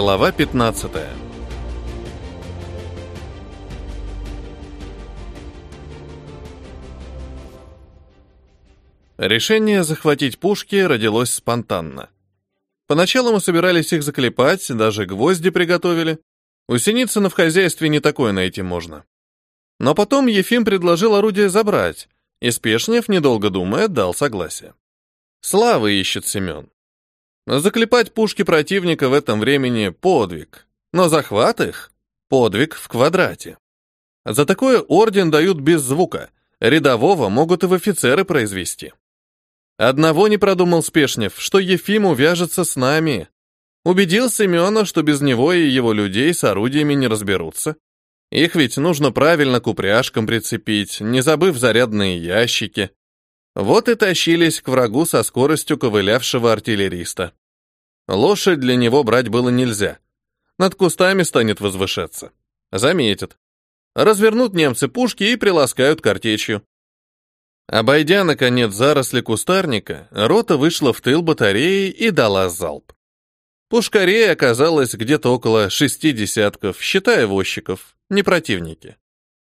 Глава 15. Решение захватить пушки родилось спонтанно. Поначалу мы собирались их заклепать, даже гвозди приготовили. У Синицына в хозяйстве не такое найти можно. Но потом Ефим предложил орудие забрать, и Спешнев, недолго думая, дал согласие. Славы ищет Семен. Заклепать пушки противника в этом времени — подвиг, но захват их — подвиг в квадрате. За такое орден дают без звука, рядового могут и в офицеры произвести. Одного не продумал Спешнев, что Ефим увяжется с нами. Убедил Семена, что без него и его людей с орудиями не разберутся. Их ведь нужно правильно к упряжкам прицепить, не забыв зарядные ящики. Вот и тащились к врагу со скоростью ковылявшего артиллериста. Лошадь для него брать было нельзя. Над кустами станет возвышаться. Заметят. Развернут немцы пушки и приласкают картечью. Обойдя, наконец, заросли кустарника, рота вышла в тыл батареи и дала залп. Пушкарей оказалось где-то около шести десятков, считая возчиков, не противники.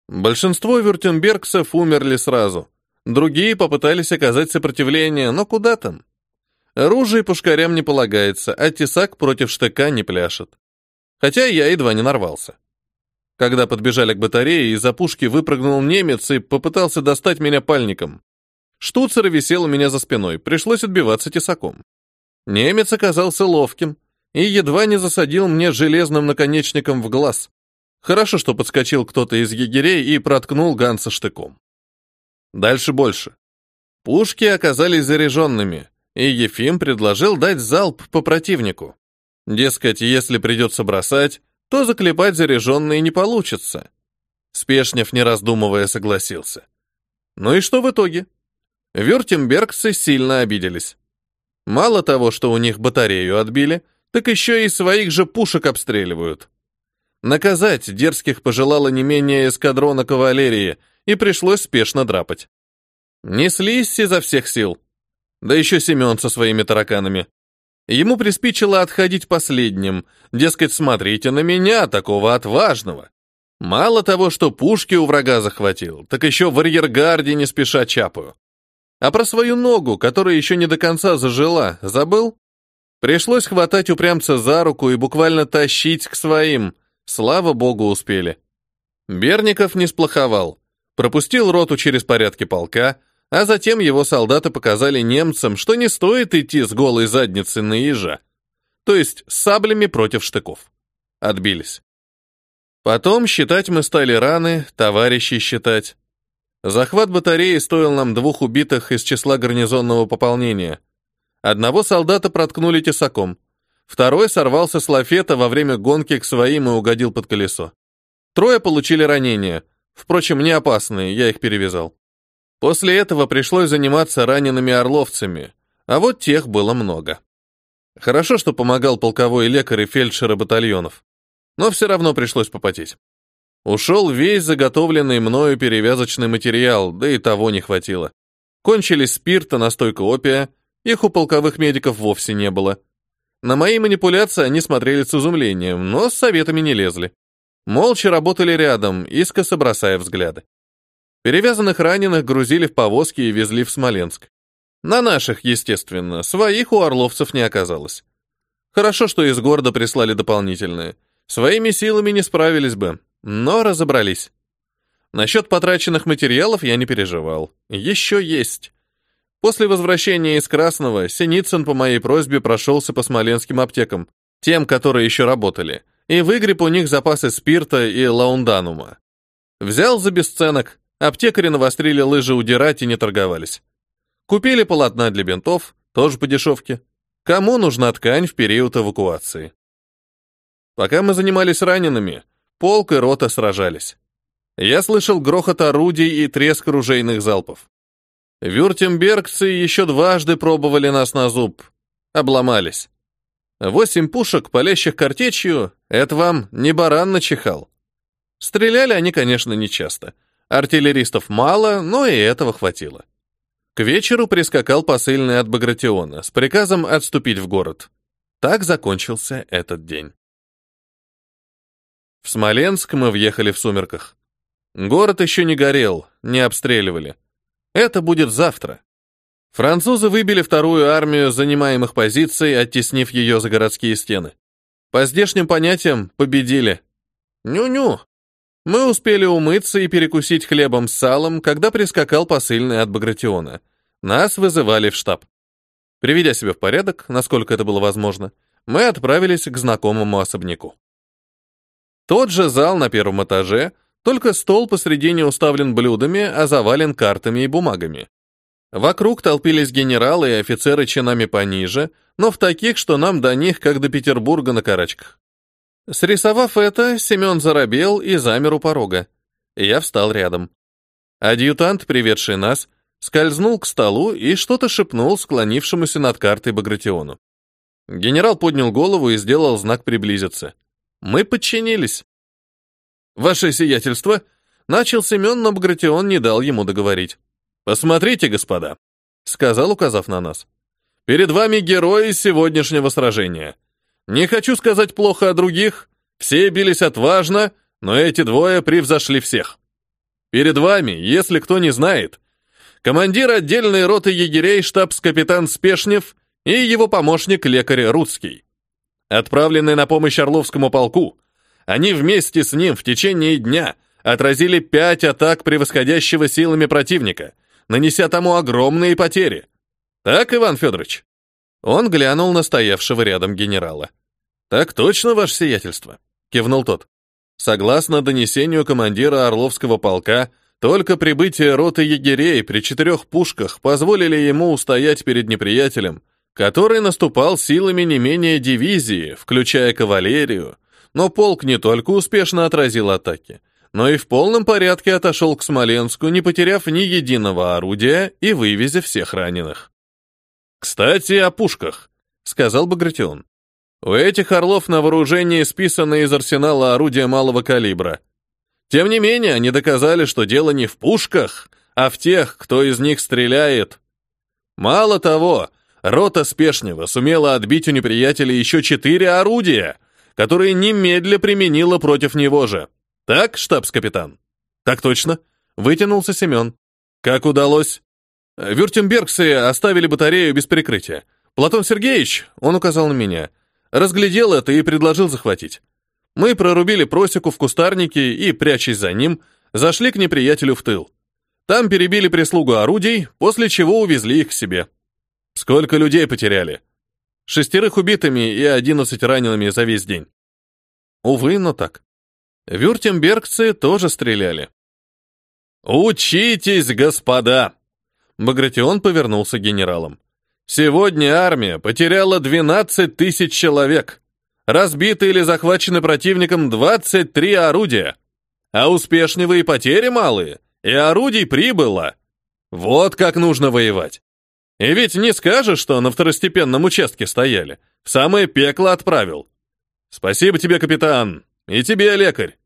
Большинство вюртембергцев умерли сразу. Другие попытались оказать сопротивление, но куда там? Оружие пушкарям не полагается, а тесак против штыка не пляшет. Хотя я едва не нарвался. Когда подбежали к батарее, из-за пушки выпрыгнул немец и попытался достать меня пальником. Штуцер висел у меня за спиной, пришлось отбиваться тесаком. Немец оказался ловким и едва не засадил мне железным наконечником в глаз. Хорошо, что подскочил кто-то из егерей и проткнул Ганса штыком. Дальше больше. Пушки оказались заряженными, и Ефим предложил дать залп по противнику. Дескать, если придется бросать, то заклепать заряженные не получится. Спешнев, не раздумывая, согласился. Ну и что в итоге? Вюртембергцы сильно обиделись. Мало того, что у них батарею отбили, так еще и своих же пушек обстреливают. Наказать дерзких пожелала не менее эскадрона кавалерии, и пришлось спешно драпать. Неслись изо всех сил. Да еще Семен со своими тараканами. Ему приспичило отходить последним, дескать, смотрите на меня, такого отважного. Мало того, что пушки у врага захватил, так еще в арьергарде не спеша чапаю. А про свою ногу, которая еще не до конца зажила, забыл? Пришлось хватать упрямца за руку и буквально тащить к своим. Слава богу, успели. Берников не сплоховал. Пропустил роту через порядки полка, а затем его солдаты показали немцам, что не стоит идти с голой задницей на ежа, то есть с саблями против штыков. Отбились. Потом считать мы стали раны, товарищей считать. Захват батареи стоил нам двух убитых из числа гарнизонного пополнения. Одного солдата проткнули тесаком, второй сорвался с лафета во время гонки к своим и угодил под колесо. Трое получили ранения, впрочем, не опасные, я их перевязал. После этого пришлось заниматься ранеными орловцами, а вот тех было много. Хорошо, что помогал полковой лекарь и фельдшеры батальонов, но все равно пришлось попотеть. Ушел весь заготовленный мною перевязочный материал, да и того не хватило. Кончились спирта, настойка опия, их у полковых медиков вовсе не было. На мои манипуляции они смотрели с изумлением, но с советами не лезли. Молча работали рядом, искоса бросая взгляды. Перевязанных раненых грузили в повозки и везли в Смоленск. На наших, естественно, своих у орловцев не оказалось. Хорошо, что из города прислали дополнительные. Своими силами не справились бы, но разобрались. Насчет потраченных материалов я не переживал. Еще есть. После возвращения из Красного Синицын по моей просьбе прошелся по смоленским аптекам, тем, которые еще работали, и выгреб у них запасы спирта и лаунданума. Взял за бесценок, Аптекари навострили лыжи удирать и не торговались. Купили полотна для бинтов, тоже по дешевке. Кому нужна ткань в период эвакуации? Пока мы занимались ранеными, полк и рота сражались. Я слышал грохот орудий и треск ружейных залпов. Вюртембергцы еще дважды пробовали нас на зуб. Обломались. Восемь пушек, палящих картечью, это вам не баран начихал. Стреляли они, конечно, нечасто. часто Артиллеристов мало, но и этого хватило. К вечеру прискакал посыльный от Багратиона с приказом отступить в город. Так закончился этот день. В Смоленск мы въехали в сумерках. Город еще не горел, не обстреливали. Это будет завтра. Французы выбили вторую армию занимаемых позиций, оттеснив ее за городские стены. По здешним понятиям победили. Ню-ню. Мы успели умыться и перекусить хлебом с салом, когда прискакал посыльный от Багратиона. Нас вызывали в штаб. Приведя себя в порядок, насколько это было возможно, мы отправились к знакомому особняку. Тот же зал на первом этаже, только стол посредине уставлен блюдами, а завален картами и бумагами. Вокруг толпились генералы и офицеры чинами пониже, но в таких, что нам до них, как до Петербурга на карачках. Срисовав это, Семен заробел и замер у порога. Я встал рядом. Адъютант, приведший нас, скользнул к столу и что-то шепнул склонившемуся над картой Багратиону. Генерал поднял голову и сделал знак приблизиться. Мы подчинились. «Ваше сиятельство!» — начал Семен, но Багратион не дал ему договорить. «Посмотрите, господа!» — сказал, указав на нас. «Перед вами герои сегодняшнего сражения. Не хочу сказать плохо о других, все бились отважно, но эти двое превзошли всех. Перед вами, если кто не знает, командир отдельной роты егерей штабс-капитан Спешнев и его помощник-лекарь Рудский. Отправленные на помощь Орловскому полку, они вместе с ним в течение дня отразили пять атак превосходящего силами противника, нанеся тому огромные потери. Так, Иван Федорович? Он глянул на стоявшего рядом генерала. «Так точно, ваше сиятельство», — кивнул тот. Согласно донесению командира Орловского полка, только прибытие роты егерей при четырех пушках позволили ему устоять перед неприятелем, который наступал силами не менее дивизии, включая кавалерию, но полк не только успешно отразил атаки, но и в полном порядке отошел к Смоленску, не потеряв ни единого орудия и вывезя всех раненых. «Кстати, о пушках», — сказал Багратион. «У этих орлов на вооружении списаны из арсенала орудия малого калибра. Тем не менее, они доказали, что дело не в пушках, а в тех, кто из них стреляет. Мало того, рота Спешнего сумела отбить у неприятеля еще четыре орудия, которые немедля применила против него же. Так, штабс-капитан? Так точно, вытянулся Семен. Как удалось? Вюртембергцы оставили батарею без прикрытия. Платон Сергеевич, он указал на меня, разглядел это и предложил захватить. Мы прорубили просеку в кустарнике и, прячась за ним, зашли к неприятелю в тыл. Там перебили прислугу орудий, после чего увезли их к себе. Сколько людей потеряли? Шестерых убитыми и одиннадцать ранеными за весь день. Увы, но так. Вюртембергцы тоже стреляли. «Учитесь, господа!» Багратион повернулся к генералам. «Сегодня армия потеряла 12 тысяч человек разбиты или захвачены противником 23 орудия, а успешневые потери малые, и орудий прибыло. Вот как нужно воевать. И ведь не скажешь, что на второстепенном участке стояли. В самое пекло отправил. Спасибо тебе, капитан, и тебе, лекарь.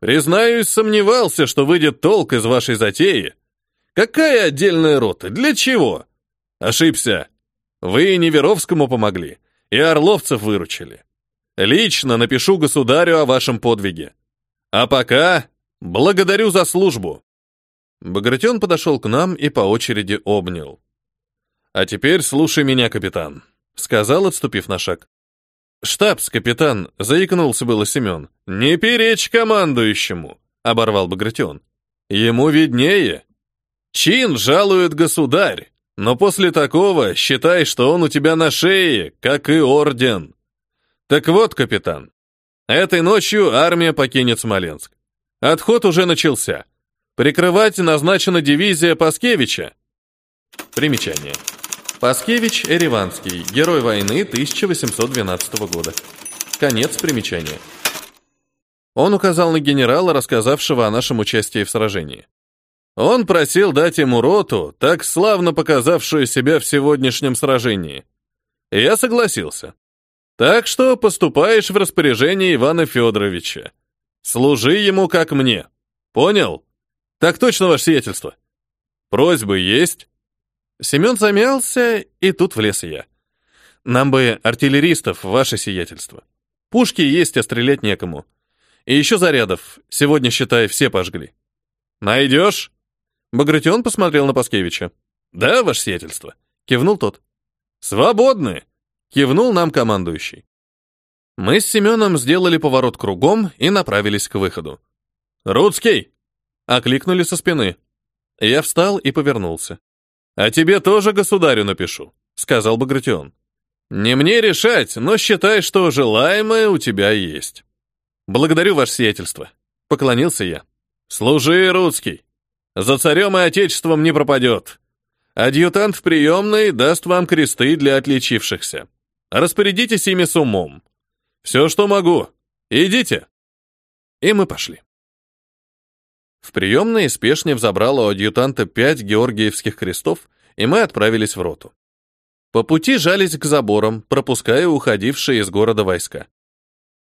Признаюсь, сомневался, что выйдет толк из вашей затеи. Какая отдельная рота? Для чего? Ошибся. Вы Неверовскому помогли, и Орловцев выручили. Лично напишу государю о вашем подвиге. А пока благодарю за службу. Багратион подошел к нам и по очереди обнял. А теперь слушай меня, капитан, сказал, отступив на шаг. «Штабс-капитан», — заикнулся было Семен. «Не перечь командующему», — оборвал Багратион. «Ему виднее. Чин жалует государь, но после такого считай, что он у тебя на шее, как и орден. Так вот, капитан, этой ночью армия покинет Смоленск. Отход уже начался. Прикрывать назначена дивизия Паскевича. Примечание. Паскевич Эреванский, герой войны 1812 года. Конец примечания. Он указал на генерала, рассказавшего о нашем участии в сражении. Он просил дать ему роту, так славно показавшую себя в сегодняшнем сражении. Я согласился. Так что поступаешь в распоряжение Ивана Федоровича. Служи ему, как мне. Понял? Так точно, ваше сиятельство. Просьбы есть?» Семен замялся, и тут влез я. «Нам бы артиллеристов, ваше сиятельство. Пушки есть, а стрелять некому. И еще зарядов. Сегодня, считай, все пожгли. Найдешь? Багратион посмотрел на Паскевича. Да, ваше сиятельство. Кивнул тот. Свободны. Кивнул нам командующий. Мы с Семеном сделали поворот кругом и направились к выходу. «Рудский!» — окликнули со спины. Я встал и повернулся. «А тебе тоже государю напишу», — сказал Багратион. «Не мне решать, но считай, что желаемое у тебя есть». «Благодарю, ваше сиятельство», — поклонился я. «Служи, русский. За царем и отечеством не пропадет. Адъютант в приемной даст вам кресты для отличившихся. Распорядитесь ими с умом. Все, что могу. Идите». И мы пошли. В приемной спешне взобрало у адъютанта пять георгиевских крестов, и мы отправились в роту. По пути жались к заборам, пропуская уходившие из города войска.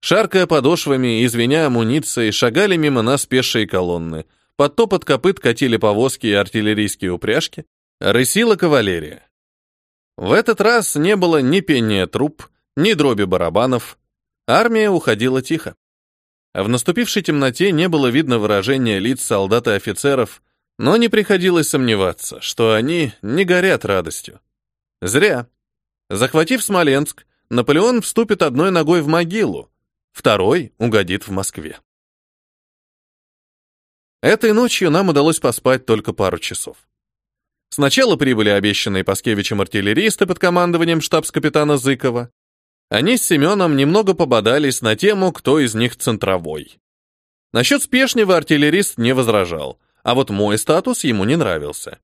Шаркая подошвами и звеня амуницией, шагали мимо нас пешие колонны. Под топот копыт катили повозки и артиллерийские упряжки. Рысила кавалерия. В этот раз не было ни пения труп, ни дроби барабанов. Армия уходила тихо. В наступившей темноте не было видно выражения лиц солдат и офицеров, но не приходилось сомневаться, что они не горят радостью. Зря. Захватив Смоленск, Наполеон вступит одной ногой в могилу, второй угодит в Москве. Этой ночью нам удалось поспать только пару часов. Сначала прибыли обещанные Паскевичем артиллеристы под командованием штабс-капитана Зыкова. Они с Семеном немного пободались на тему, кто из них центровой. Насчет спешнего артиллерист не возражал, а вот мой статус ему не нравился.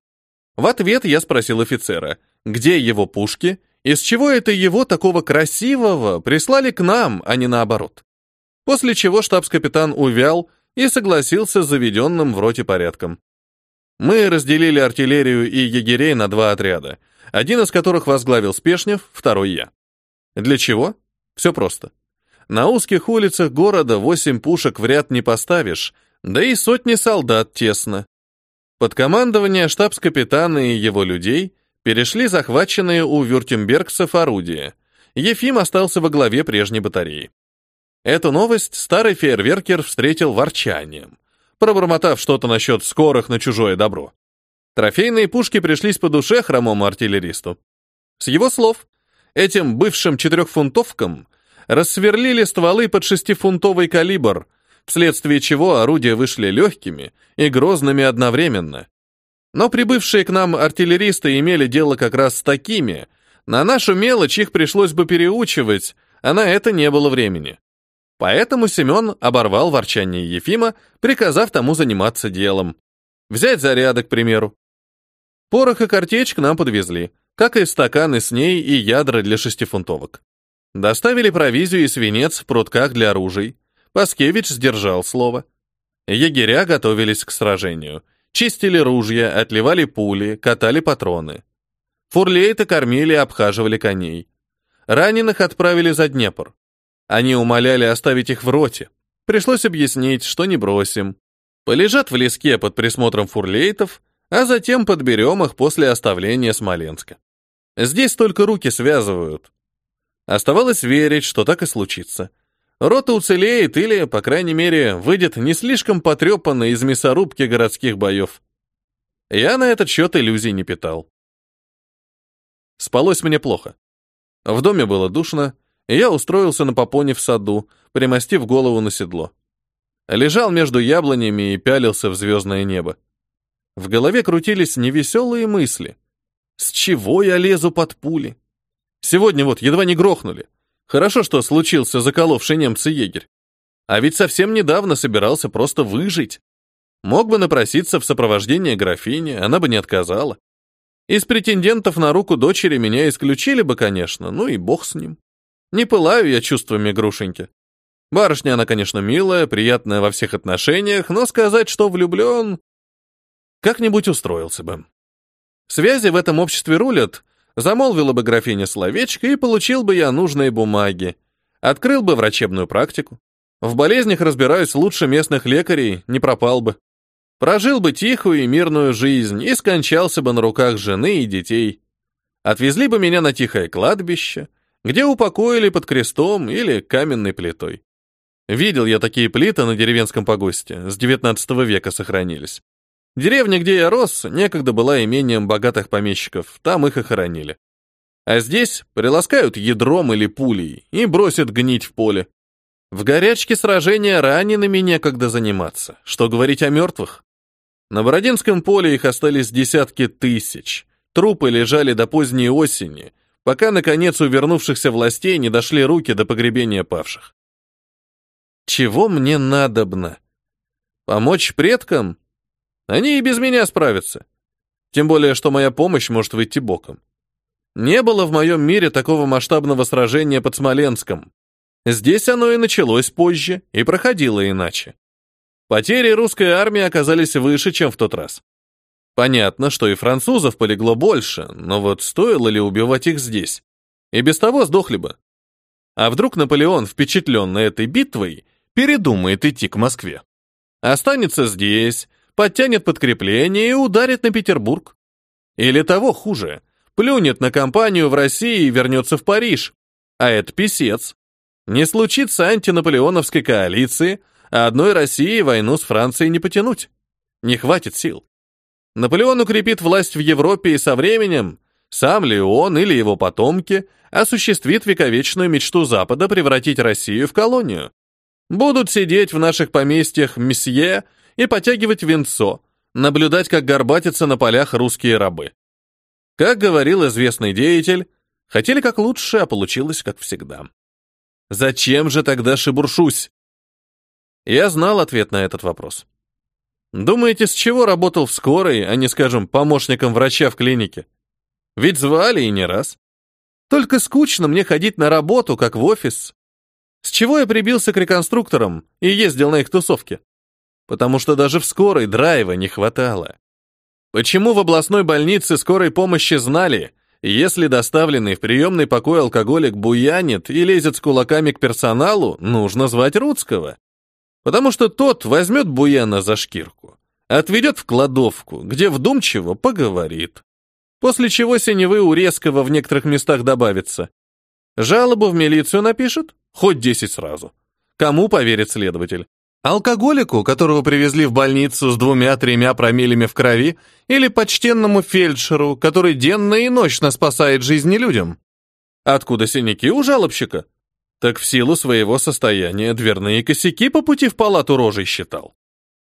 В ответ я спросил офицера, где его пушки, из чего это его такого красивого прислали к нам, а не наоборот. После чего штабс-капитан увял и согласился с заведенным в роте порядком. Мы разделили артиллерию и егерей на два отряда, один из которых возглавил Спешнев, второй я. Для чего? Все просто. На узких улицах города восемь пушек в ряд не поставишь, да и сотни солдат тесно. Под командование штабс-капитана и его людей перешли захваченные у вюртембергцев орудия. Ефим остался во главе прежней батареи. Эту новость старый фейерверкер встретил ворчанием, пробормотав что-то насчет скорых на чужое добро. Трофейные пушки пришлись по душе хромому артиллеристу. С его слов, этим бывшим четырехфунтовкам рассверлили стволы под шестифунтовый калибр, вследствие чего орудия вышли легкими и грозными одновременно. Но прибывшие к нам артиллеристы имели дело как раз с такими. На нашу мелочь их пришлось бы переучивать, а на это не было времени. Поэтому Семен оборвал ворчание Ефима, приказав тому заниматься делом. Взять заряды, к примеру. Порох и картечь к нам подвезли, как и стаканы с ней и ядра для шестифунтовок. Доставили провизию и свинец в прутках для оружий. Паскевич сдержал слово. Егеря готовились к сражению. Чистили ружья, отливали пули, катали патроны. Фурлейты кормили и обхаживали коней. Раненых отправили за Днепр. Они умоляли оставить их в роте. Пришлось объяснить, что не бросим. Полежат в леске под присмотром фурлейтов, а затем подберем их после оставления Смоленска. Здесь только руки связывают. Оставалось верить, что так и случится. Рота уцелеет или, по крайней мере, выйдет не слишком потрепанной из мясорубки городских боев. Я на этот счет иллюзий не питал. Спалось мне плохо. В доме было душно, и я устроился на попоне в саду, примостив голову на седло. Лежал между яблонями и пялился в звездное небо. В голове крутились невеселые мысли. С чего я лезу под пули? Сегодня вот едва не грохнули. Хорошо, что случился заколовший немца егерь. А ведь совсем недавно собирался просто выжить. Мог бы напроситься в сопровождение графини, она бы не отказала. Из претендентов на руку дочери меня исключили бы, конечно, ну и бог с ним. Не пылаю я чувствами грушеньки. Барышня она, конечно, милая, приятная во всех отношениях, но сказать, что влюблен... Как-нибудь устроился бы. Связи в этом обществе рулят, Замолвила бы графиня словечко, и получил бы я нужные бумаги. Открыл бы врачебную практику. В болезнях разбираюсь лучше местных лекарей, не пропал бы. Прожил бы тихую и мирную жизнь и скончался бы на руках жены и детей. Отвезли бы меня на тихое кладбище, где упокоили под крестом или каменной плитой. Видел я такие плиты на деревенском погосте, с 19 века сохранились. Деревня, где я рос, некогда была имением богатых помещиков, там их и хоронили. А здесь приласкают ядром или пулей и бросят гнить в поле. В горячке сражения ранеными некогда заниматься, что говорить о мертвых. На Бородинском поле их остались десятки тысяч. Трупы лежали до поздней осени, пока, наконец, у вернувшихся властей не дошли руки до погребения павших. Чего мне надобно? Помочь предкам? Они и без меня справятся. Тем более, что моя помощь может выйти боком. Не было в моем мире такого масштабного сражения под Смоленском. Здесь оно и началось позже, и проходило иначе. Потери русской армии оказались выше, чем в тот раз. Понятно, что и французов полегло больше, но вот стоило ли убивать их здесь? И без того сдохли бы. А вдруг Наполеон, впечатленный этой битвой, передумает идти к Москве? Останется здесь, подтянет подкрепление и ударит на Петербург. Или того хуже – плюнет на кампанию в России и вернется в Париж. А это писец. Не случится антинаполеоновской коалиции, а одной России войну с Францией не потянуть. Не хватит сил. Наполеон укрепит власть в Европе и со временем, сам ли он или его потомки, осуществит вековечную мечту Запада превратить Россию в колонию. Будут сидеть в наших поместьях месье и потягивать венцо, наблюдать, как горбатятся на полях русские рабы. Как говорил известный деятель, хотели как лучше, а получилось как всегда. Зачем же тогда шебуршусь? Я знал ответ на этот вопрос. Думаете, с чего работал в скорой, а не, скажем, помощником врача в клинике? Ведь звали и не раз. Только скучно мне ходить на работу, как в офис. С чего я прибился к реконструкторам и ездил на их тусовки? Потому что даже в скорой драйва не хватало. Почему в областной больнице скорой помощи знали, если доставленный в приемный покой алкоголик буянит и лезет с кулаками к персоналу, нужно звать Рудского? Потому что тот возьмет буяна за шкирку, отведет в кладовку, где вдумчиво поговорит. После чего синевы у резкого в некоторых местах добавится. Жалобу в милицию напишет? Хоть десять сразу. Кому поверит следователь? Алкоголику, которого привезли в больницу с двумя-тремя промиллами в крови, или почтенному фельдшеру, который денно и ночно спасает жизни людям? Откуда синяки у жалобщика? Так в силу своего состояния дверные косяки по пути в палату рожей считал.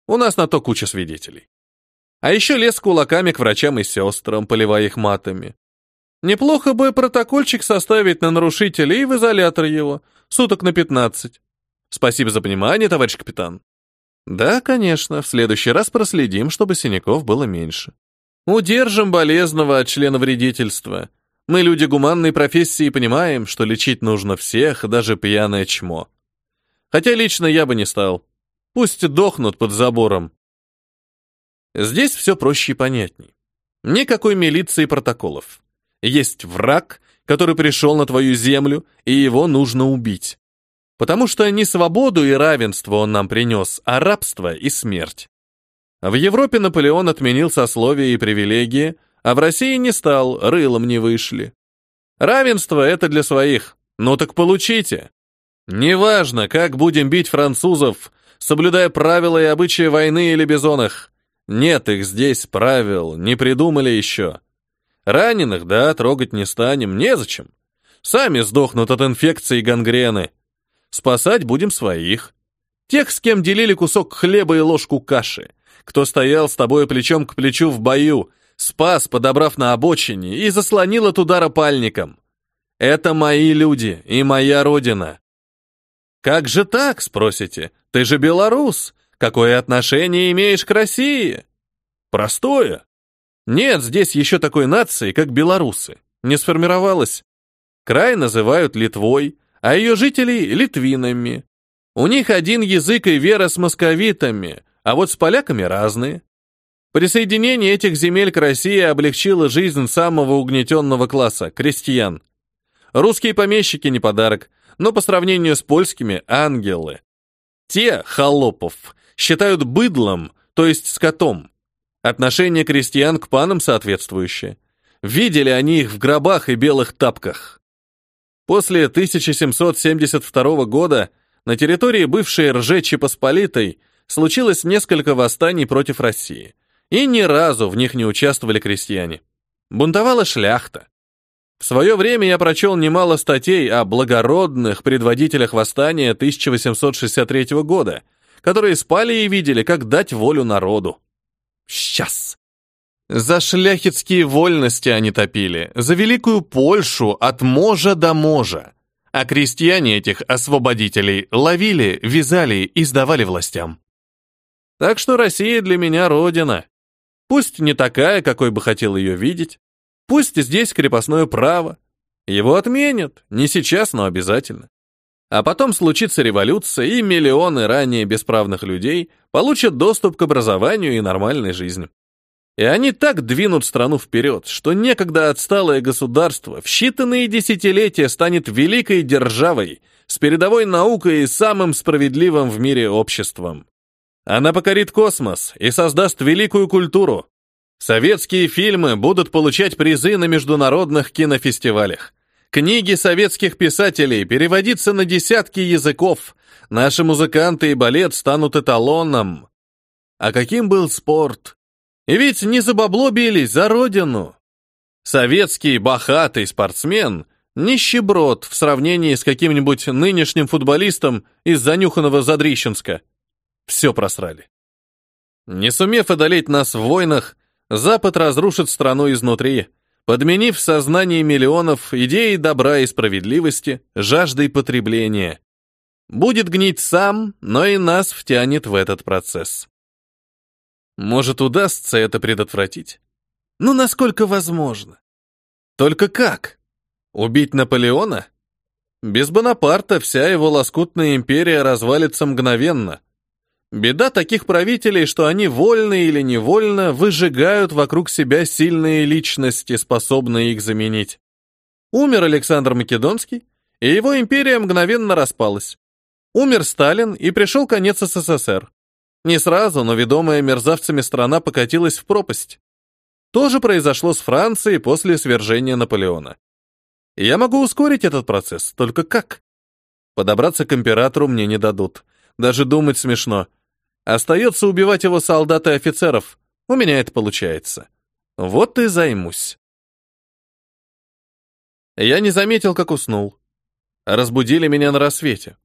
У нас на то куча свидетелей. А еще лез кулаками к врачам и сестрам, поливая их матами. Неплохо бы протокольчик составить на нарушителей и в изолятор его, суток на пятнадцать. Спасибо за понимание, товарищ капитан. Да, конечно, в следующий раз проследим, чтобы синяков было меньше. Удержим болезного от члена вредительства. Мы люди гуманной профессии и понимаем, что лечить нужно всех, даже пьяное чмо. Хотя лично я бы не стал. Пусть дохнут под забором. Здесь все проще и понятней. Никакой милиции и протоколов. Есть враг, который пришел на твою землю, и его нужно убить. Потому что не свободу и равенство он нам принес, а рабство и смерть. В Европе Наполеон отменил сословия и привилегии, а в России не стал, рылом не вышли. Равенство — это для своих. Ну так получите. Неважно, как будем бить французов, соблюдая правила и обычаи войны или бизонах. Нет их здесь правил, не придумали еще. Раненых, да, трогать не станем, незачем. Сами сдохнут от инфекции и гангрены. Спасать будем своих. Тех, с кем делили кусок хлеба и ложку каши. Кто стоял с тобой плечом к плечу в бою, спас, подобрав на обочине, и заслонил от удара пальником. Это мои люди и моя родина. Как же так, спросите? Ты же белорус. Какое отношение имеешь к России? Простое. Нет здесь еще такой нации, как белорусы. Не сформировалась. Край называют Литвой, а ее жителей — литвинами. У них один язык и вера с московитами, а вот с поляками разные. Присоединение этих земель к России облегчило жизнь самого угнетенного класса — крестьян. Русские помещики не подарок, но по сравнению с польскими — ангелы. Те, холопов, считают быдлом, то есть скотом. Отношение крестьян к панам соответствующее. Видели они их в гробах и белых тапках. После 1772 года на территории бывшей Ржечи Посполитой случилось несколько восстаний против России, и ни разу в них не участвовали крестьяне. Бунтовала шляхта. В свое время я прочел немало статей о благородных предводителях восстания 1863 года, которые спали и видели, как дать волю народу. Сейчас. За шляхетские вольности они топили, за великую Польшу от можа до можа. А крестьяне этих освободителей ловили, вязали и сдавали властям. Так что Россия для меня родина. Пусть не такая, какой бы хотел ее видеть. Пусть здесь крепостное право. Его отменят, не сейчас, но обязательно. А потом случится революция, и миллионы ранее бесправных людей получат доступ к образованию и нормальной жизни. И они так двинут страну вперед, что некогда отсталое государство в считанные десятилетия станет великой державой с передовой наукой и самым справедливым в мире обществом. Она покорит космос и создаст великую культуру. Советские фильмы будут получать призы на международных кинофестивалях. Книги советских писателей переводятся на десятки языков. Наши музыканты и балет станут эталоном. А каким был спорт? Ведь не за бабло бились, за родину. Советский бахатый спортсмен – нищеброд в сравнении с каким-нибудь нынешним футболистом из занюханного Задрищенска. Все просрали. Не сумев одолеть нас в войнах, Запад разрушит страну изнутри – подменив в сознании миллионов идеи добра и справедливости, жаждой потребления. Будет гнить сам, но и нас втянет в этот процесс. Может, удастся это предотвратить? Ну, насколько возможно? Только как? Убить Наполеона? Без Бонапарта вся его лоскутная империя развалится мгновенно. Беда таких правителей, что они вольно или невольно выжигают вокруг себя сильные личности, способные их заменить. Умер Александр Македонский, и его империя мгновенно распалась. Умер Сталин, и пришел конец СССР. Не сразу, но ведомая мерзавцами страна покатилась в пропасть. То же произошло с Францией после свержения Наполеона. Я могу ускорить этот процесс, только как? Подобраться к императору мне не дадут. Даже думать смешно. Остается убивать его солдат и офицеров. У меня это получается. Вот и займусь. Я не заметил, как уснул. Разбудили меня на рассвете.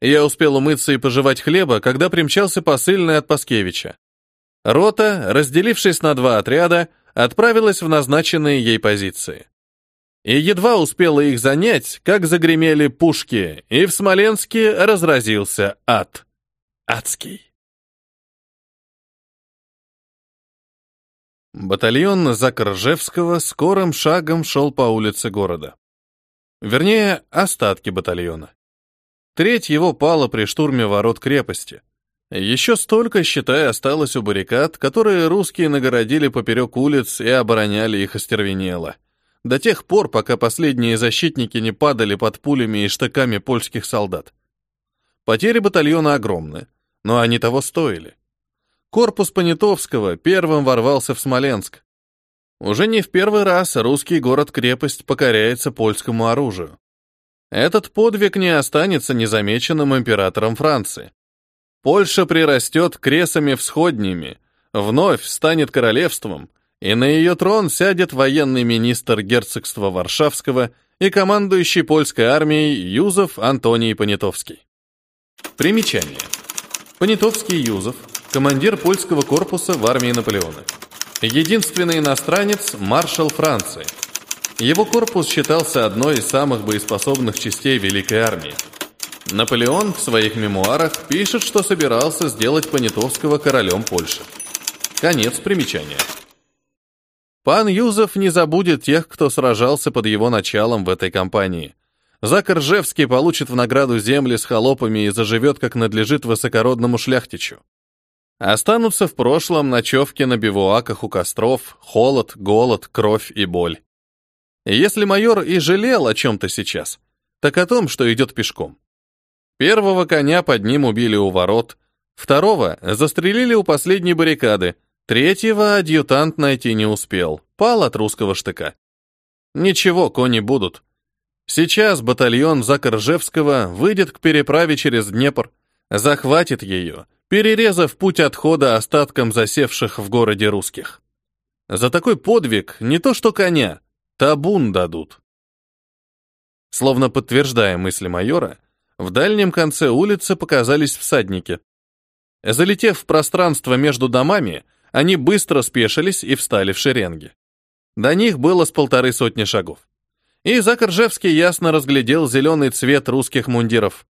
Я успел умыться и пожевать хлеба, когда примчался посыльный от Паскевича. Рота, разделившись на два отряда, отправилась в назначенные ей позиции. И едва успела их занять, как загремели пушки, и в Смоленске разразился ад. Адский. Батальон Закоржевского скорым шагом шел по улице города. Вернее, остатки батальона. Треть его пала при штурме ворот крепости. Еще столько, считай, осталось у баррикад, которые русские нагородили поперек улиц и обороняли их остервенело. До тех пор, пока последние защитники не падали под пулями и штыками польских солдат. Потери батальона огромны, но они того стоили. Корпус Понятовского первым ворвался в Смоленск. Уже не в первый раз русский город-крепость покоряется польскому оружию. Этот подвиг не останется незамеченным императором Франции. Польша прирастет кресами всходними, вновь станет королевством, и на ее трон сядет военный министр герцогства Варшавского и командующий польской армией Юзов Антоний Понятовский. Примечание. Понятовский Юзов – командир польского корпуса в армии Наполеона. Единственный иностранец – маршал Франции. Его корпус считался одной из самых боеспособных частей Великой армии. Наполеон в своих мемуарах пишет, что собирался сделать Понятовского королем Польши. Конец примечания. Пан Юзов не забудет тех, кто сражался под его началом в этой кампании. Зак Ржевский получит в награду земли с холопами и заживет, как надлежит высокородному шляхтичу. Останутся в прошлом ночевки на бивуаках у костров, холод, голод, кровь и боль. Если майор и жалел о чем-то сейчас, так о том, что идет пешком. Первого коня под ним убили у ворот, второго застрелили у последней баррикады, третьего адъютант найти не успел, пал от русского штыка. Ничего, кони будут. Сейчас батальон Закоржевского выйдет к переправе через Днепр, захватит ее, перерезав путь отхода остаткам засевших в городе русских. За такой подвиг не то что коня, табун дадут. Словно подтверждая мысли майора, в дальнем конце улицы показались всадники. Залетев в пространство между домами, они быстро спешились и встали в шеренги. До них было с полторы сотни шагов. И Закоржевский ясно разглядел зеленый цвет русских мундиров.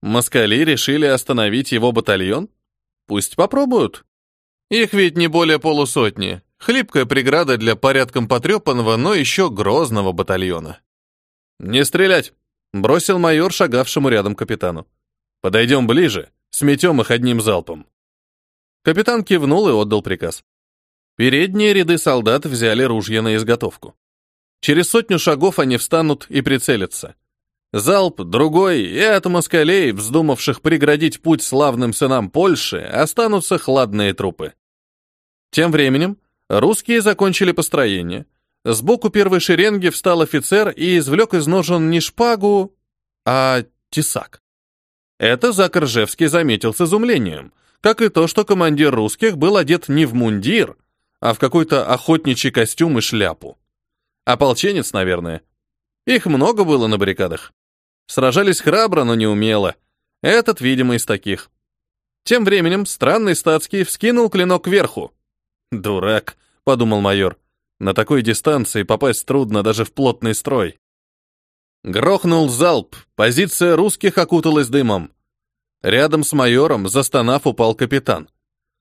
Москали решили остановить его батальон? Пусть попробуют. Их ведь не более полусотни. Хлипкая преграда для порядком потрепанного, но еще грозного батальона. «Не стрелять!» — бросил майор шагавшему рядом капитану. «Подойдем ближе, сметем их одним залпом». Капитан кивнул и отдал приказ. Передние ряды солдат взяли ружья на изготовку. Через сотню шагов они встанут и прицелятся. Залп, другой, и от москалей, вздумавших преградить путь славным сынам Польши, останутся хладные трупы. Тем временем русские закончили построение. Сбоку первой шеренги встал офицер и извлек из ножен не шпагу, а тесак. Это Закоржевский заметил с изумлением — как и то, что командир русских был одет не в мундир, а в какой-то охотничий костюм и шляпу. Ополченец, наверное. Их много было на баррикадах. Сражались храбро, но не умело. Этот, видимо, из таких. Тем временем странный статский вскинул клинок кверху. «Дурак», — подумал майор. «На такой дистанции попасть трудно даже в плотный строй». Грохнул залп, позиция русских окуталась дымом. Рядом с майором, застонав, упал капитан.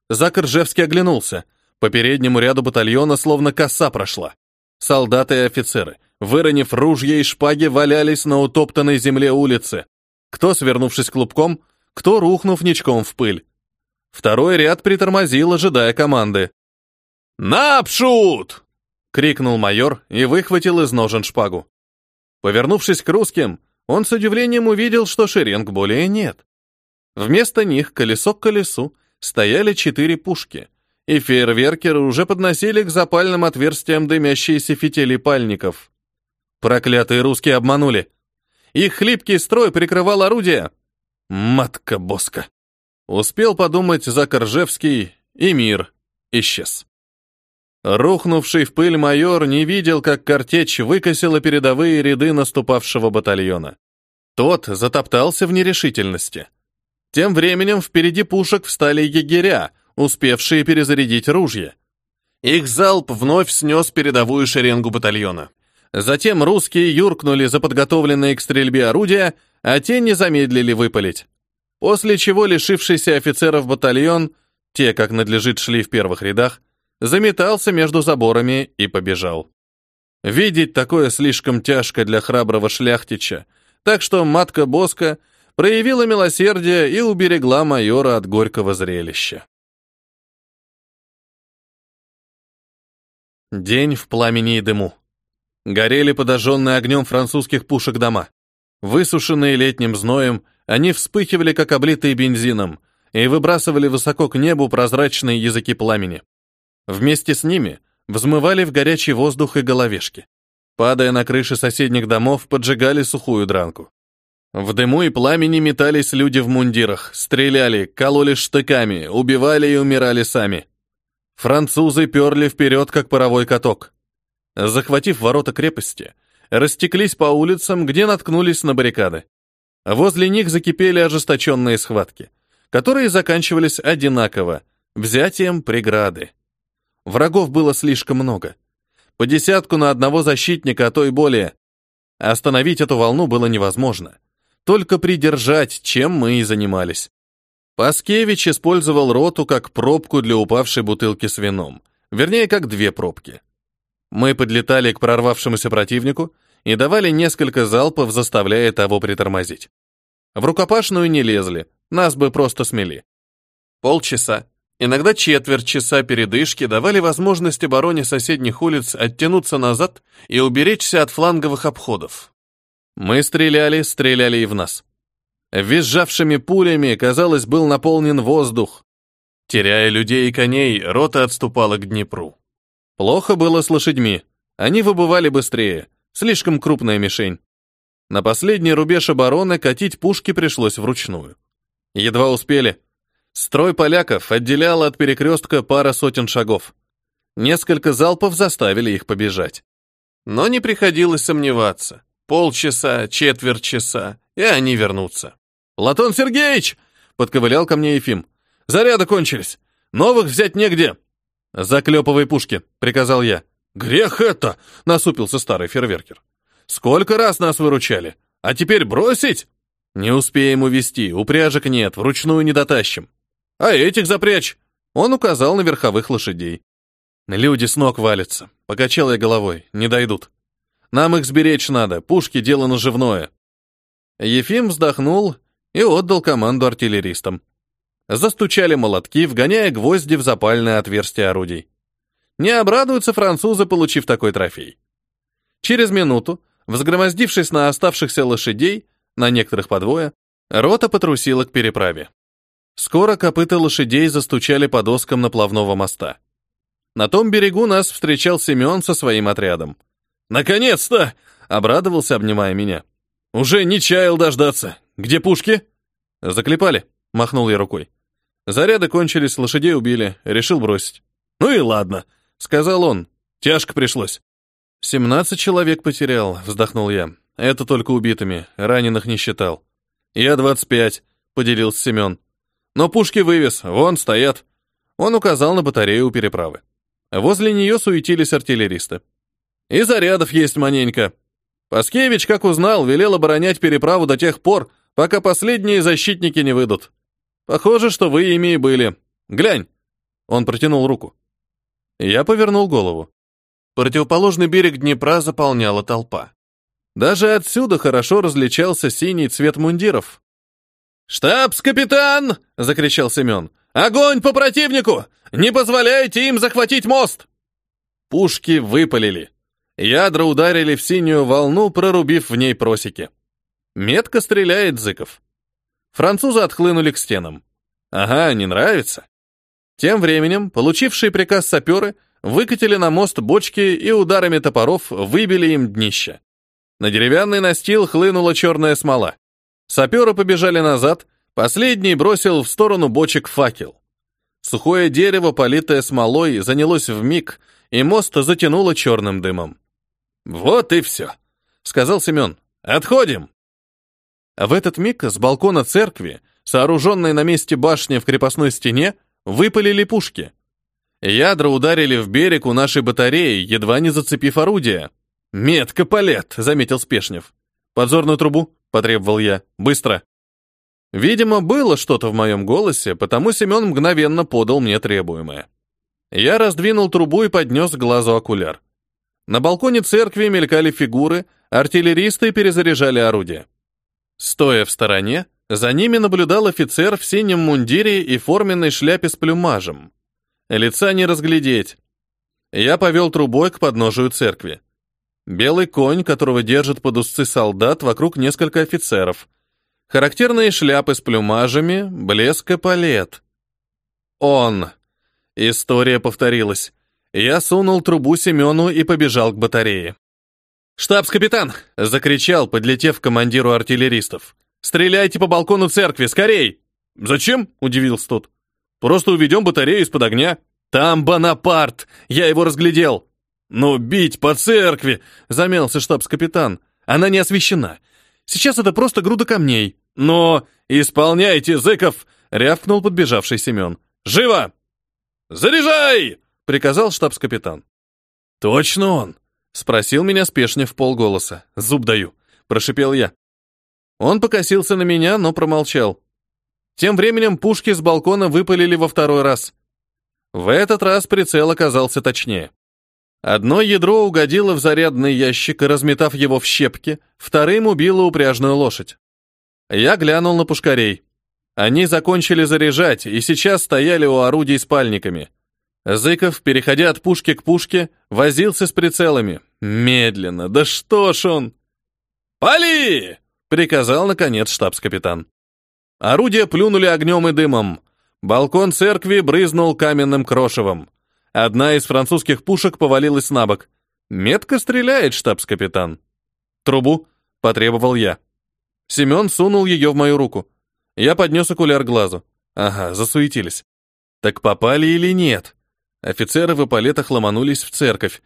Закоржевский оглянулся. По переднему ряду батальона словно коса прошла. Солдаты и офицеры, выронив ружья и шпаги, валялись на утоптанной земле улицы. Кто свернувшись клубком, кто рухнув ничком в пыль. Второй ряд притормозил, ожидая команды. «Напшут!» — крикнул майор и выхватил из ножен шпагу. Повернувшись к русским, он с удивлением увидел, что шеренг более нет. Вместо них, колесо к колесу, стояли четыре пушки, и фейерверкеры уже подносили к запальным отверстиям дымящиеся фитили пальников. Проклятые русские обманули. Их хлипкий строй прикрывал орудия. Матка-боска. Успел подумать Закоржевский, и мир исчез. Рухнувший в пыль майор не видел, как картечь выкосила передовые ряды наступавшего батальона. Тот затоптался в нерешительности. Тем временем впереди пушек встали егеря, успевшие перезарядить ружья. Их залп вновь снес передовую шеренгу батальона. Затем русские юркнули за подготовленные к стрельбе орудия, а те не замедлили выпалить. После чего лишившийся офицеров батальон, те, как надлежит, шли в первых рядах, заметался между заборами и побежал. Видеть такое слишком тяжко для храброго шляхтича, так что матка Боска — проявила милосердие и уберегла майора от горького зрелища. День в пламени и дыму. Горели подожженные огнем французских пушек дома. Высушенные летним зноем, они вспыхивали, как облитые бензином, и выбрасывали высоко к небу прозрачные языки пламени. Вместе с ними взмывали в горячий воздух и головешки. Падая на крыши соседних домов, поджигали сухую дранку. В дыму и пламени метались люди в мундирах, стреляли, кололи штыками, убивали и умирали сами. Французы перли вперед, как паровой каток. Захватив ворота крепости, растеклись по улицам, где наткнулись на баррикады. Возле них закипели ожесточенные схватки, которые заканчивались одинаково — взятием преграды. Врагов было слишком много. По десятку на одного защитника, а то и более. Остановить эту волну было невозможно только придержать, чем мы и занимались. Паскевич использовал роту как пробку для упавшей бутылки с вином, вернее, как две пробки. Мы подлетали к прорвавшемуся противнику и давали несколько залпов, заставляя того притормозить. В рукопашную не лезли, нас бы просто смели. Полчаса, иногда четверть часа передышки давали возможность обороне соседних улиц оттянуться назад и уберечься от фланговых обходов, мы стреляли, стреляли и в нас. Визжавшими пулями, казалось, был наполнен воздух. Теряя людей и коней, рота отступала к Днепру. Плохо было с лошадьми. Они выбывали быстрее. Слишком крупная мишень. На последний рубеж обороны катить пушки пришлось вручную. Едва успели. Строй поляков отделял от перекрестка пара сотен шагов. Несколько залпов заставили их побежать. Но не приходилось сомневаться. Полчаса, четверть часа, и они вернутся. «Платон Сергеевич!» — подковылял ко мне Ефим. «Заряды кончились. Новых взять негде». «Заклепывай пушки», — приказал я. «Грех это!» — насупился старый фейерверкер. «Сколько раз нас выручали? А теперь бросить?» «Не успеем увести, упряжек нет, вручную не дотащим». «А этих запрячь!» Он указал на верховых лошадей. «Люди с ног валятся», — покачал я головой, — «не дойдут. Нам их сберечь надо, пушки — дело наживное». Ефим вздохнул и отдал команду артиллеристам. Застучали молотки, вгоняя гвозди в запальное отверстие орудий. Не обрадуются французы, получив такой трофей. Через минуту, взгромоздившись на оставшихся лошадей, на некоторых подвое, рота потрусила к переправе. Скоро копыта лошадей застучали по доскам наплавного моста. На том берегу нас встречал Семен со своим отрядом. «Наконец-то!» — обрадовался, обнимая меня. «Уже не чаял дождаться. Где пушки?» «Заклепали», — махнул я рукой. «Заряды кончились, лошадей убили. Решил бросить». «Ну и ладно», — сказал он. «Тяжко пришлось». «Семнадцать человек потерял», — вздохнул я. «Это только убитыми, раненых не считал». «Я двадцать пять», — поделился Семен. «Но пушки вывез, вон стоят». Он указал на батарею у переправы. Возле нее суетились артиллеристы. «И зарядов есть маненько». Паскевич, как узнал, велел оборонять переправу до тех пор, пока последние защитники не выйдут. Похоже, что вы ими и были. Глянь. Он протянул руку. Я повернул голову. Противоположный берег Днепра заполняла толпа. Даже отсюда хорошо различался синий цвет мундиров. «Штабс-капитан!» — закричал Семен. «Огонь по противнику! Не позволяйте им захватить мост!» Пушки выпалили. Ядра ударили в синюю волну, прорубив в ней просеки. Метко стреляет Зыков. Французы отхлынули к стенам. Ага, не нравится. Тем временем, получившие приказ саперы, выкатили на мост бочки и ударами топоров выбили им днище. На деревянный настил хлынула черная смола. Саперы побежали назад, последний бросил в сторону бочек факел. Сухое дерево, политое смолой, занялось в миг, и мост затянуло черным дымом. «Вот и все», — сказал Семен. «Отходим!» В этот миг с балкона церкви, сооруженной на месте башни в крепостной стене, выпалили пушки. Ядра ударили в берег у нашей батареи, едва не зацепив орудие. «Метко палет», — заметил Спешнев. «Подзорную трубу», — потребовал я. «Быстро». Видимо, было что-то в моем голосе, потому Семен мгновенно подал мне требуемое. Я раздвинул трубу и поднес к глазу окуляр. На балконе церкви мелькали фигуры, артиллеристы перезаряжали орудия. Стоя в стороне, за ними наблюдал офицер в синем мундире и форменной шляпе с плюмажем. Лица не разглядеть. Я повел трубой к подножию церкви. Белый конь, которого держит под узцы солдат, вокруг несколько офицеров. Характерные шляпы с плюмажами, блеск эполет. Он. История повторилась. Я сунул трубу Семену и побежал к батарее. «Штабс-капитан!» — закричал, подлетев к командиру артиллеристов. «Стреляйте по балкону церкви, скорей!» «Зачем?» — удивился тот. «Просто уведем батарею из-под огня». «Там Бонапарт! Я его разглядел!» «Но бить по церкви!» — замялся штабс-капитан. «Она не освещена. Сейчас это просто груда камней». «Но исполняйте, Зыков!» — рявкнул подбежавший Семен. «Живо!» «Заряжай!» — приказал штабс-капитан. «Точно он!» Спросил меня спешно в полголоса. «Зуб даю», — прошипел я. Он покосился на меня, но промолчал. Тем временем пушки с балкона выпалили во второй раз. В этот раз прицел оказался точнее. Одно ядро угодило в зарядный ящик, разметав его в щепки, вторым убило упряжную лошадь. Я глянул на пушкарей. Они закончили заряжать и сейчас стояли у орудий спальниками. Зыков, переходя от пушки к пушке, возился с прицелами. Медленно. Да что ж он? «Пали!» — приказал, наконец, штабс-капитан. Орудия плюнули огнем и дымом. Балкон церкви брызнул каменным крошевом. Одна из французских пушек повалилась на бок. Метко стреляет штабс-капитан. «Трубу!» — Потребовал я. Семен сунул ее в мою руку. Я поднес окуляр глазу. Ага, засуетились. Так попали или нет? Офицеры в эполетах ломанулись в церковь.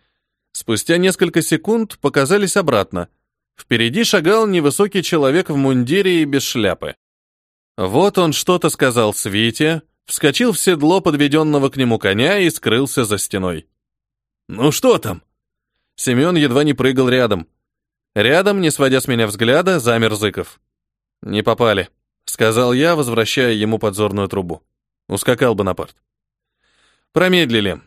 Спустя несколько секунд показались обратно. Впереди шагал невысокий человек в мундире и без шляпы. Вот он что-то сказал Свите, вскочил в седло подведенного к нему коня и скрылся за стеной. «Ну что там?» Семен едва не прыгал рядом. Рядом, не сводя с меня взгляда, замер Зыков. «Не попали», — сказал я, возвращая ему подзорную трубу. Ускакал бы на порт. Промедлили.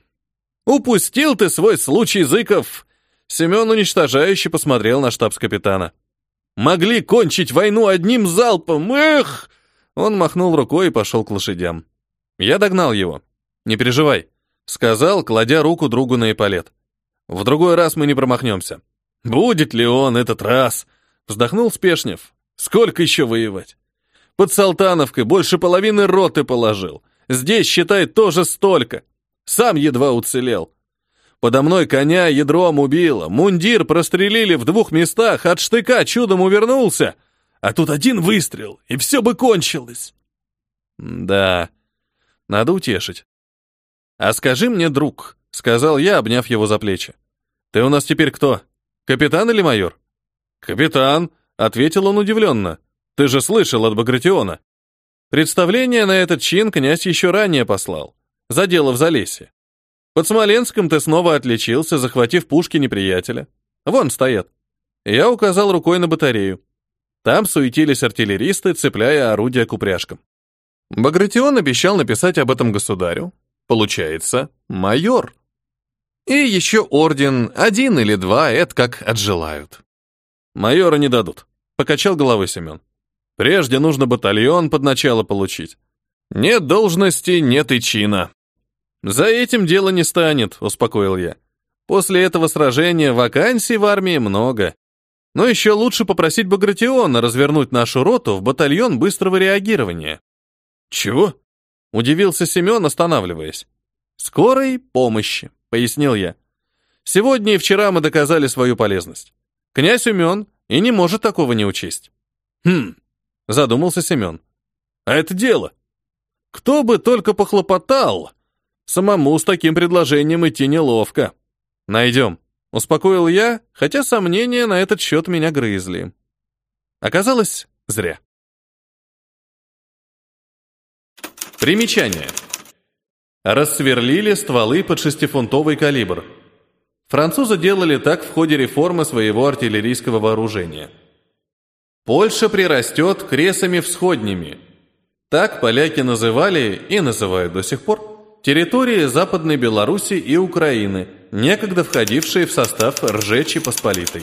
«Упустил ты свой случай, Зыков!» Семен уничтожающе посмотрел на штабс-капитана. «Могли кончить войну одним залпом! Эх!» Он махнул рукой и пошел к лошадям. Я догнал его. «Не переживай», — сказал, кладя руку другу на эполет. «В другой раз мы не промахнемся». «Будет ли он этот раз?» — вздохнул Спешнев. «Сколько еще воевать?» «Под Салтановкой больше половины роты положил. Здесь, считай, тоже столько. Сам едва уцелел. Подо мной коня ядром убило, мундир прострелили в двух местах, от штыка чудом увернулся, а тут один выстрел, и все бы кончилось. Да, надо утешить. А скажи мне, друг, сказал я, обняв его за плечи. Ты у нас теперь кто? Капитан или майор? Капитан, ответил он удивленно. Ты же слышал от Багратиона. Представление на этот чин князь еще ранее послал. За дело в Залесье. Под Смоленском ты снова отличился, захватив пушки неприятеля. Вон стоят. Я указал рукой на батарею. Там суетились артиллеристы, цепляя орудия к упряжкам. Багратион обещал написать об этом государю. Получается, майор. И еще орден, один или два, это как отжелают. Майора не дадут, покачал головой Семен. Прежде нужно батальон под начало получить. Нет должности, нет и чина. «За этим дело не станет», — успокоил я. «После этого сражения вакансий в армии много. Но еще лучше попросить Багратиона развернуть нашу роту в батальон быстрого реагирования». «Чего?» — удивился Семен, останавливаясь. «Скорой помощи», — пояснил я. «Сегодня и вчера мы доказали свою полезность. Князь умен и не может такого не учесть». «Хм», — задумался Семен. «А это дело. Кто бы только похлопотал, Самому с таким предложением идти неловко. Найдем. Успокоил я, хотя сомнения на этот счет меня грызли. Оказалось, зря. Примечание. Рассверлили стволы под шестифунтовый калибр. Французы делали так в ходе реформы своего артиллерийского вооружения. Польша прирастет кресами всходними. Так поляки называли и называют до сих пор территории Западной Беларуси и Украины, некогда входившие в состав Ржечи Посполитой.